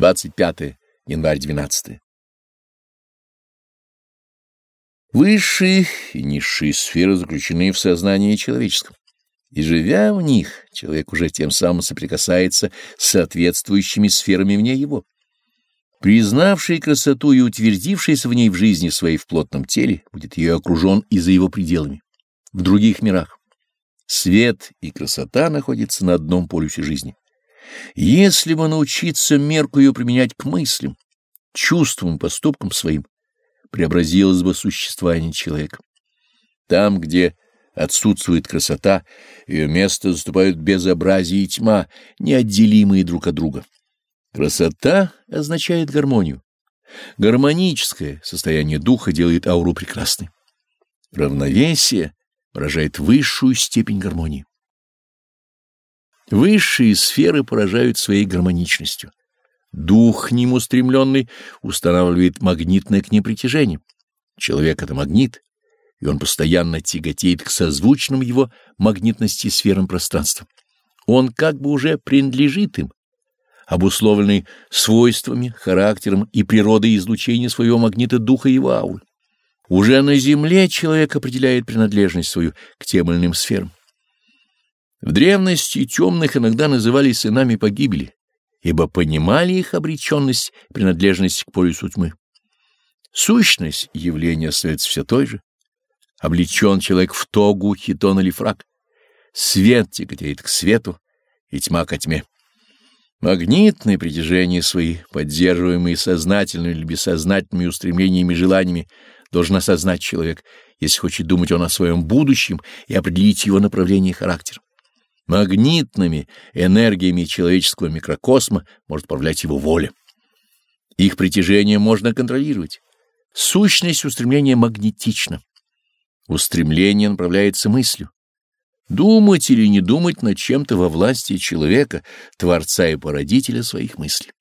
25 январь 12. Высшие и низшие сферы заключены в сознании человеческом, и живя в них, человек уже тем самым соприкасается с соответствующими сферами вне его. Признавший красоту и утвердившийся в ней в жизни своей в плотном теле, будет ее окружен и за его пределами, в других мирах. Свет и красота находятся на одном полюсе жизни. Если бы научиться мерку ее применять к мыслям, чувствам, поступкам своим, преобразилось бы существование человека. Там, где отсутствует красота, ее место заступают безобразие и тьма, неотделимые друг от друга. Красота означает гармонию. Гармоническое состояние духа делает ауру прекрасной. Равновесие выражает высшую степень гармонии. Высшие сферы поражают своей гармоничностью. Дух к ним устремленный устанавливает магнитное к ним притяжение. Человек — это магнит, и он постоянно тяготеет к созвучным его магнитности сферам пространства. Он как бы уже принадлежит им, обусловленный свойствами, характером и природой излучения своего магнита духа и его ауры. Уже на Земле человек определяет принадлежность свою к тем или иным сферам. В древности темных иногда называли сынами погибели, ибо понимали их обреченность, принадлежность к полюсу тьмы. Сущность явления остается все той же. Облечен человек в тогу, хитон или фраг. Свет тяготеет к свету, и тьма ко тьме. Магнитные притяжения свои, поддерживаемые сознательными или бессознательными устремлениями и желаниями, должен осознать человек, если хочет думать он о своем будущем и определить его направление и характер. Магнитными энергиями человеческого микрокосма может управлять его воля. Их притяжение можно контролировать. Сущность устремления магнетична. Устремление направляется мыслью. Думать или не думать над чем-то во власти человека, творца и породителя своих мыслей.